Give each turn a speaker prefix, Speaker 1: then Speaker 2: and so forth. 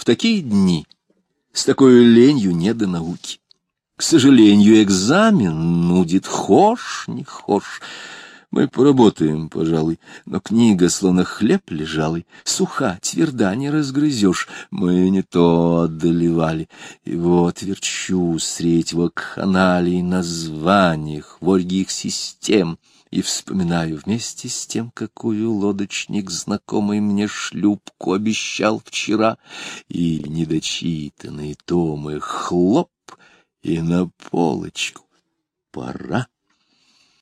Speaker 1: В такие дни с такой ленью не до науки. К сожалению, экзамен нудит, хошь, не хошь. Мы поработаем, пожалуй, но книга, словно хлеб лежалый, суха, тверда, не разгрызешь. Мы не то одолевали. И вот верчу средь вакханалий названий, хворьгих систем, и вспоминаю вместе с тем, какую лодочник знакомый мне шлюпку обещал вчера, и недочитанные томы хлоп, и на полочку пора.